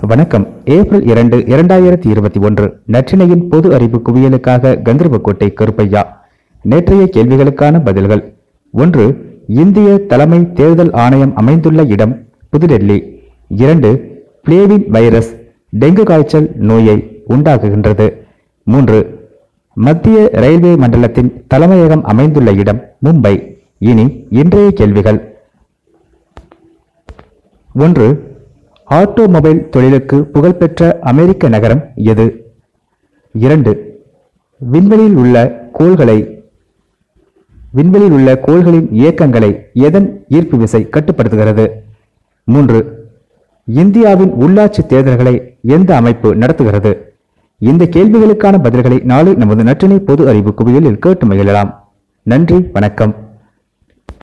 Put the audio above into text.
வணக்கம். ஏப்ரல் இரண்டு இரண்டாயிரத்தி இருபத்தி ஒன்று. நற்றினையின் பொது அறிவு குவியலுக்காக கந்தர்வக்கோட்டை கருப்பையா. நேற்றைய கேள்விகளுக்கான பதில்கள். ஒன்று இந்திய தலைமை தேர்தல் ஆணையம் அமைந்துள்ள இடம் புதுடெல்லி. இரண்டு பிளேவின் வைரஸ் டெங்கு காய்ச்சல் நோயை உண்டாக்குகின்றது. மூன்று மத்திய ரயில்வே மண்டலத்தின் தலைமையகம் அமைந்துள்ள இடம் மும்பை. இனி இன்றைய கேள்விகள். ஒன்று ஆட்டோமொபைல் தொழிலுக்கு புகழ்பெற்ற அமெரிக்க நகரம் எது? இரண்டு விண்வெளியில் உள்ள கோள்களை விண்வெளியில் உள்ள கோள்களின் இயக்கங்களை எதன் ஈர்ப்பு விசை கட்டுப்படுத்துகிறது? மூன்று இந்தியாவின் உள்ளாட்சி தேர்தல்களை எந்த அமைப்பு நடத்துகிறது? இந்த கேள்விகளுக்கான பதில்களை நாளை நமது நற்றினை பொது அறிவு குவியலில் கேட்டு மகிழலாம். நன்றி வணக்கம்.